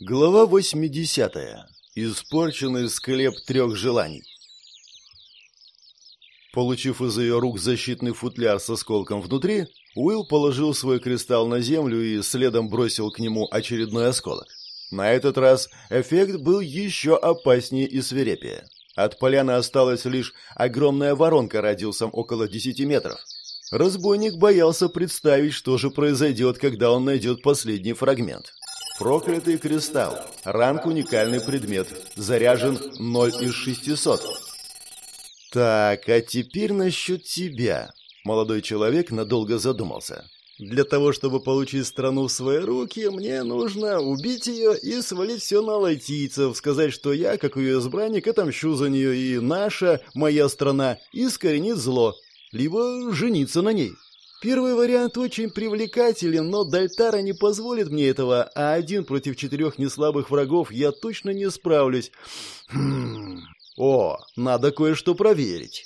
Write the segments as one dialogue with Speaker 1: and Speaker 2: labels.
Speaker 1: Глава 80. Испорченный склеп трех желаний. Получив из ее рук защитный футляр с осколком внутри, Уилл положил свой кристалл на землю и следом бросил к нему очередной осколок. На этот раз эффект был еще опаснее и свирепее. От поляны осталась лишь огромная воронка радиусом около 10 метров. Разбойник боялся представить, что же произойдет, когда он найдет последний фрагмент. Проклятый кристалл. Ранг уникальный предмет. Заряжен 0 из 600. Так, а теперь насчет тебя. Молодой человек надолго задумался. Для того, чтобы получить страну в свои руки, мне нужно убить ее и свалить все на лайтийцев, сказать, что я, как ее избранник, отомщу за нее, и наша, моя страна, искоренит зло, либо жениться на ней. Первый вариант очень привлекателен, но Дальтара не позволит мне этого, а один против четырех неслабых врагов я точно не справлюсь. Хм. О, надо кое-что проверить.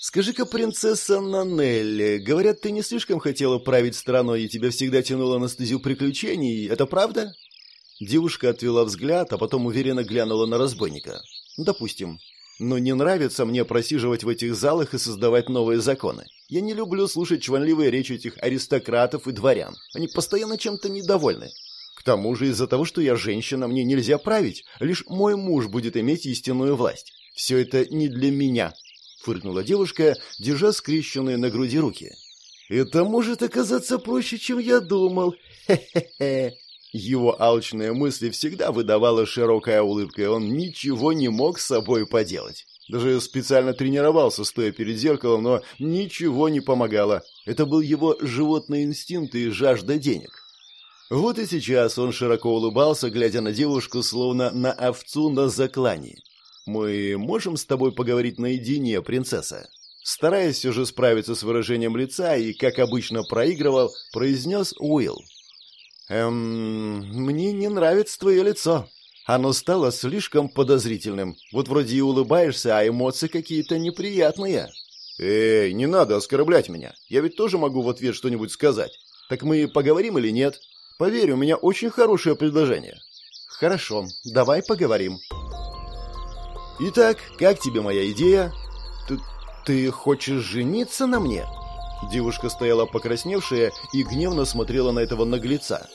Speaker 1: Скажи-ка, принцесса Нанелли, говорят, ты не слишком хотела править страной и тебя всегда тянуло на стезю приключений, это правда? Девушка отвела взгляд, а потом уверенно глянула на разбойника. Допустим. Но не нравится мне просиживать в этих залах и создавать новые законы. Я не люблю слушать чванливые речи этих аристократов и дворян. Они постоянно чем-то недовольны. К тому же из-за того, что я женщина, мне нельзя править. Лишь мой муж будет иметь истинную власть. Все это не для меня, фыркнула девушка, держа скрещенные на груди руки. Это может оказаться проще, чем я думал. Хе-хе-хе. Его алчные мысли всегда выдавала широкая улыбка, и он ничего не мог с собой поделать. Даже специально тренировался, стоя перед зеркалом, но ничего не помогало. Это был его животный инстинкт и жажда денег. Вот и сейчас он широко улыбался, глядя на девушку, словно на овцу на заклании. «Мы можем с тобой поговорить наедине, принцесса?» Стараясь все же справиться с выражением лица и, как обычно, проигрывал, произнес Уилл. «Эм, мне не нравится твое лицо. Оно стало слишком подозрительным. Вот вроде и улыбаешься, а эмоции какие-то неприятные». «Эй, не надо оскорблять меня. Я ведь тоже могу в ответ что-нибудь сказать. Так мы поговорим или нет? Поверь, у меня очень хорошее предложение». «Хорошо, давай поговорим». «Итак, как тебе моя идея?» «Ты, ты хочешь жениться на мне?» Девушка стояла покрасневшая и гневно смотрела на этого наглеца.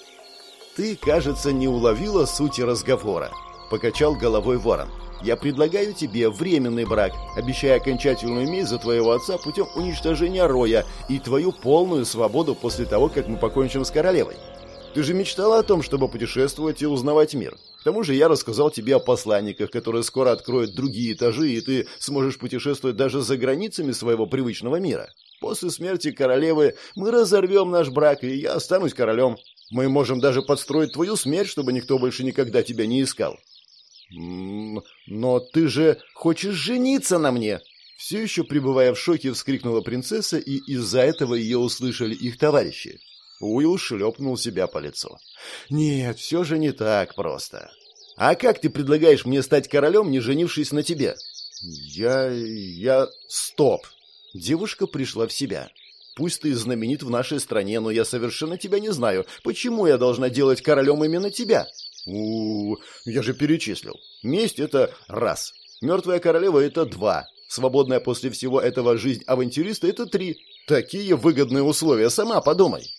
Speaker 1: «Ты, кажется, не уловила сути разговора», — покачал головой ворон. «Я предлагаю тебе временный брак, обещая окончательную месть за твоего отца путем уничтожения Роя и твою полную свободу после того, как мы покончим с королевой. Ты же мечтала о том, чтобы путешествовать и узнавать мир. К тому же я рассказал тебе о посланниках, которые скоро откроют другие этажи, и ты сможешь путешествовать даже за границами своего привычного мира. После смерти королевы мы разорвем наш брак, и я останусь королем. Мы можем даже подстроить твою смерть, чтобы никто больше никогда тебя не искал. Но ты же хочешь жениться на мне? Все еще пребывая в шоке, вскрикнула принцесса, и из-за этого ее услышали их товарищи. Уилл шлепнул себя по лицу. «Нет, все же не так просто. А как ты предлагаешь мне стать королем, не женившись на тебе?» «Я... я... стоп!» Девушка пришла в себя. Пусть ты знаменит в нашей стране, но я совершенно тебя не знаю. Почему я должна делать королем именно тебя? У, я же перечислил. Месть это раз. Мертвая королева это два. Свободная после всего этого жизнь авантюриста это три. Такие выгодные условия, сама подумай.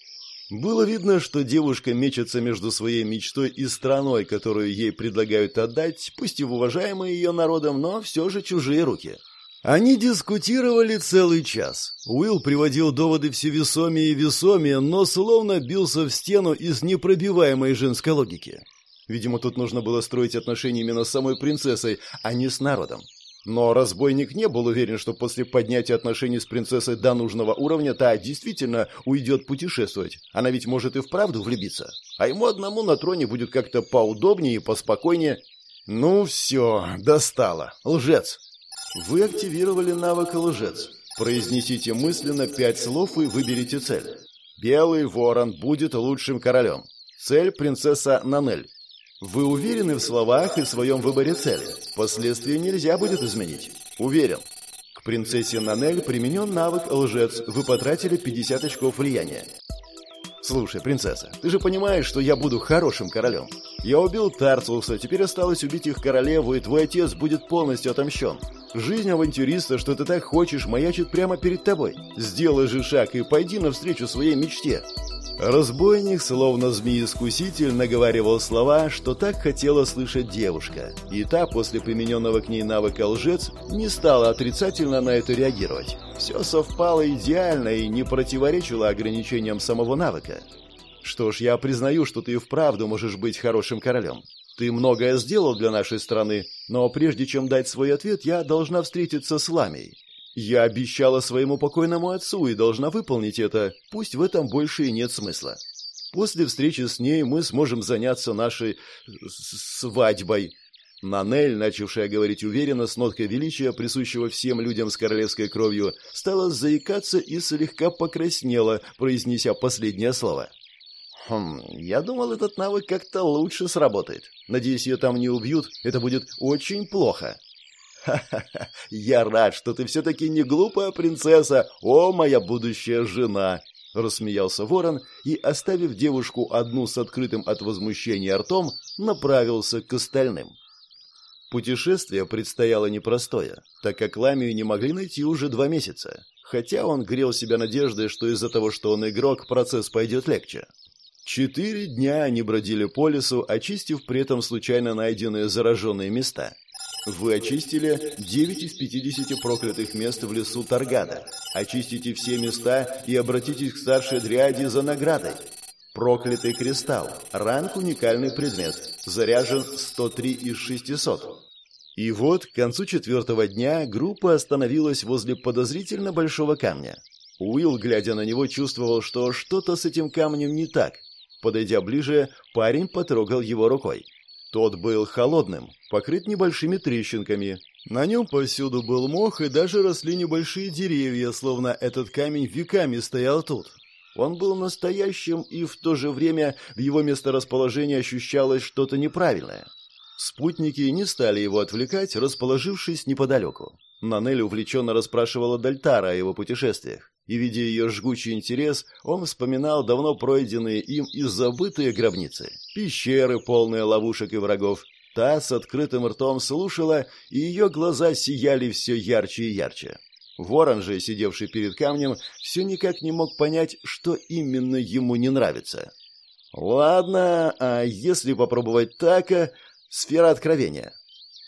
Speaker 1: Было видно, что девушка мечется между своей мечтой и страной, которую ей предлагают отдать, пусть и в уважаемые ее народом, но все же чужие руки. Они дискутировали целый час. Уилл приводил доводы все весомее и весомее, но словно бился в стену из непробиваемой женской логики. Видимо, тут нужно было строить отношения именно с самой принцессой, а не с народом. Но разбойник не был уверен, что после поднятия отношений с принцессой до нужного уровня та действительно уйдет путешествовать. Она ведь может и вправду влюбиться. А ему одному на троне будет как-то поудобнее и поспокойнее. Ну все, достало. Лжец. Вы активировали навык лжец. Произнесите мысленно пять слов и выберите цель. Белый ворон будет лучшим королем. Цель принцесса Нанель. Вы уверены в словах и в своем выборе цели. Последствия нельзя будет изменить. Уверен. К принцессе Нанель применен навык лжец. Вы потратили 50 очков влияния. Слушай, принцесса, ты же понимаешь, что я буду хорошим королем. Я убил Тарциуса, теперь осталось убить их королеву, и твой отец будет полностью отомщен. Жизнь авантюриста, что ты так хочешь, маячит прямо перед тобой. Сделай же шаг и пойди навстречу своей мечте. Разбойник, словно змеи-искуситель, наговаривал слова, что так хотела слышать девушка. И та, после примененного к ней навыка лжец, не стала отрицательно на это реагировать. Все совпало идеально и не противоречило ограничениям самого навыка. Что ж, я признаю, что ты и вправду можешь быть хорошим королем. Ты многое сделал для нашей страны, но прежде чем дать свой ответ, я должна встретиться с Ламией. Я обещала своему покойному отцу и должна выполнить это, пусть в этом больше и нет смысла. После встречи с ней мы сможем заняться нашей свадьбой. Нанель, начавшая говорить уверенно, с ноткой величия, присущего всем людям с королевской кровью, стала заикаться и слегка покраснела, произнеся последнее слово. «Хм, я думал, этот навык как-то лучше сработает. Надеюсь, ее там не убьют, это будет очень плохо». «Ха-ха-ха! Я рад, что ты все-таки не глупая принцесса, о, моя будущая жена!» Рассмеялся ворон и, оставив девушку одну с открытым от возмущения ртом, направился к остальным. Путешествие предстояло непростое, так как Ламию не могли найти уже два месяца, хотя он грел себя надеждой, что из-за того, что он игрок, процесс пойдет легче. Четыре дня они бродили по лесу, очистив при этом случайно найденные зараженные места – вы очистили 9 из 50 проклятых мест в лесу Таргада. Очистите все места и обратитесь к старшей дриаде за наградой. Проклятый кристалл. Ранг уникальный предмет. Заряжен 103 из 600. И вот, к концу четвертого дня, группа остановилась возле подозрительно большого камня. Уилл, глядя на него, чувствовал, что что-то с этим камнем не так. Подойдя ближе, парень потрогал его рукой. Тот был холодным, покрыт небольшими трещинками. На нем повсюду был мох, и даже росли небольшие деревья, словно этот камень веками стоял тут. Он был настоящим, и в то же время в его месторасположении ощущалось что-то неправильное. Спутники не стали его отвлекать, расположившись неподалеку. Нанель увлеченно расспрашивала Дальтара о его путешествиях и, видя ее жгучий интерес, он вспоминал давно пройденные им и забытые гробницы, пещеры, полные ловушек и врагов. Та с открытым ртом слушала, и ее глаза сияли все ярче и ярче. Ворон же, сидевший перед камнем, все никак не мог понять, что именно ему не нравится. «Ладно, а если попробовать так, э, сфера откровения?»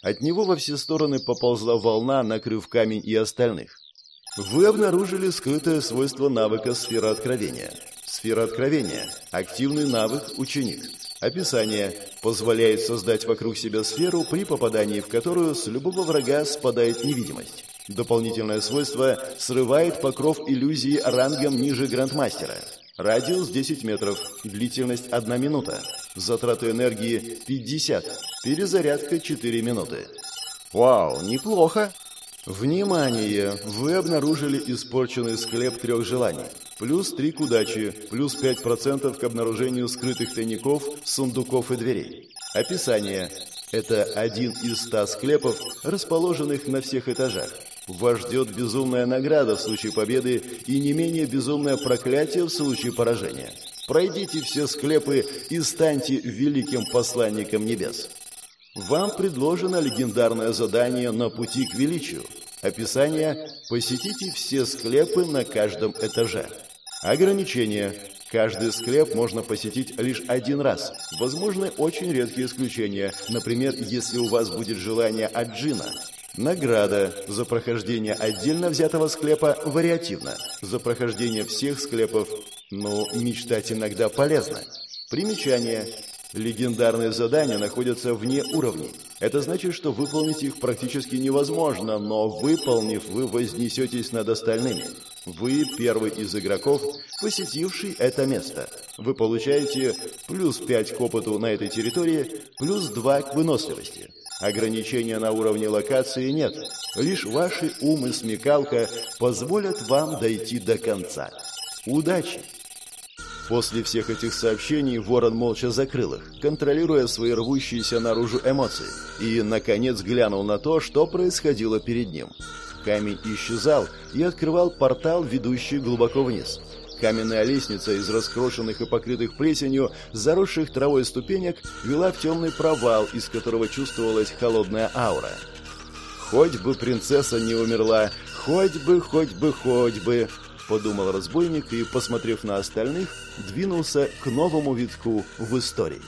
Speaker 1: От него во все стороны поползла волна, накрыв камень и остальных. Вы обнаружили скрытое свойство навыка «Сфера откровения». Сфера откровения – активный навык «Ученик». Описание позволяет создать вокруг себя сферу, при попадании в которую с любого врага спадает невидимость. Дополнительное свойство срывает покров иллюзии рангом ниже грандмастера. Радиус 10 метров, длительность 1 минута, затраты энергии 50, перезарядка 4 минуты. Вау, неплохо! Внимание! Вы обнаружили испорченный склеп трех желаний. Плюс 3 к удаче, плюс 5% к обнаружению скрытых тайников, сундуков и дверей. Описание. Это один из ста склепов, расположенных на всех этажах. Вас ждет безумная награда в случае победы и не менее безумное проклятие в случае поражения. Пройдите все склепы и станьте великим посланником небес. Вам предложено легендарное задание на пути к величию. Описание «Посетите все склепы на каждом этаже». Ограничение. Каждый склеп можно посетить лишь один раз. Возможны очень редкие исключения, например, если у вас будет желание от джина. Награда за прохождение отдельно взятого склепа вариативно. За прохождение всех склепов, ну, мечтать иногда полезно. Примечание. Легендарные задания находятся вне уровней. Это значит, что выполнить их практически невозможно, но выполнив, вы вознесетесь над остальными. Вы первый из игроков, посетивший это место. Вы получаете плюс 5 к опыту на этой территории, плюс 2 к выносливости. Ограничения на уровне локации нет. Лишь ваши ум и смекалка позволят вам дойти до конца. Удачи! После всех этих сообщений Ворон молча закрыл их, контролируя свои рвущиеся наружу эмоции, и, наконец, глянул на то, что происходило перед ним. Камень исчезал и открывал портал, ведущий глубоко вниз. Каменная лестница из раскрошенных и покрытых плесенью, заросших травой ступенек, вела в темный провал, из которого чувствовалась холодная аура. «Хоть бы принцесса не умерла, хоть бы, хоть бы, хоть бы!» — подумал разбойник и, посмотрев на остальных, двинулся к новому витку в истории.